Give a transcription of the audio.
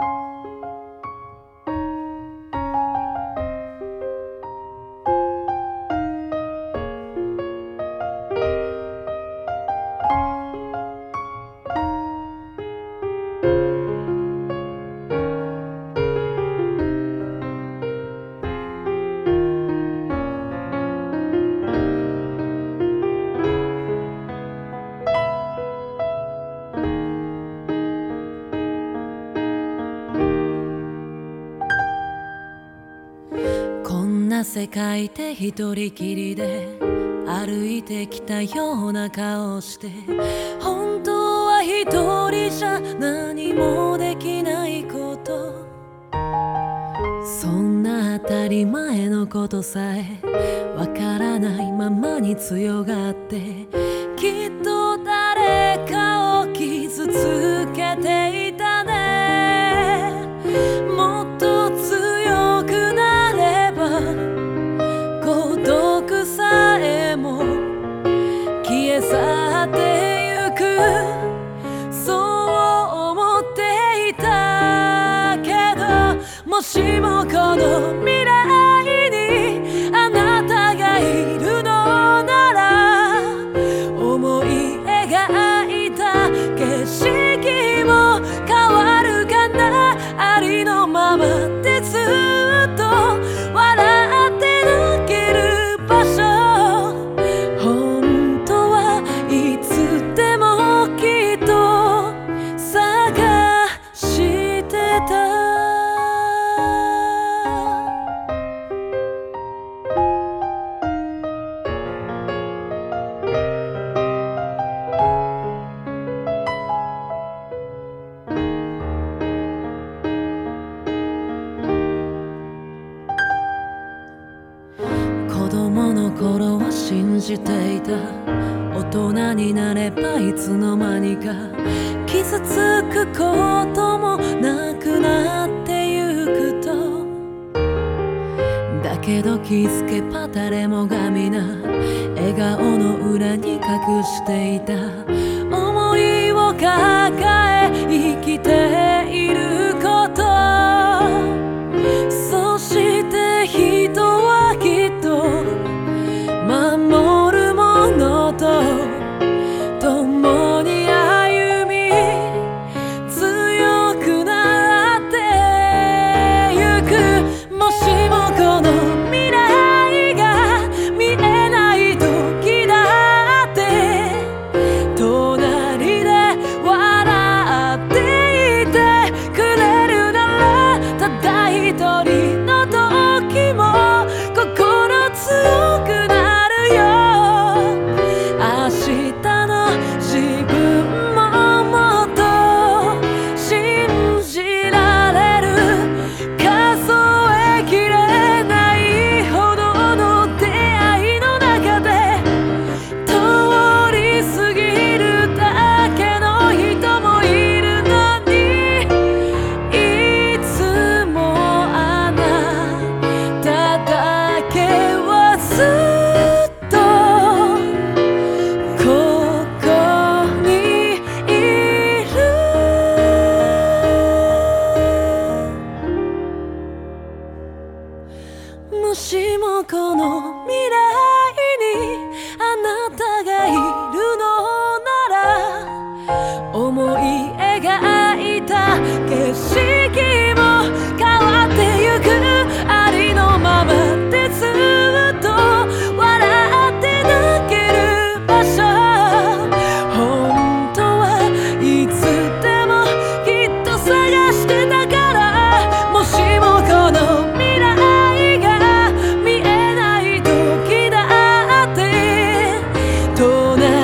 you 汗かいて一人きりで歩いてきたような顔して本当は一人じゃ何もできないこと。そんな当たり前のことさえわからないままに強がってきっとじていた大人になればいつの間にか傷つくこともなくなってゆくと。だけど気づけば誰もが皆笑顔の裏に隠していた。のとな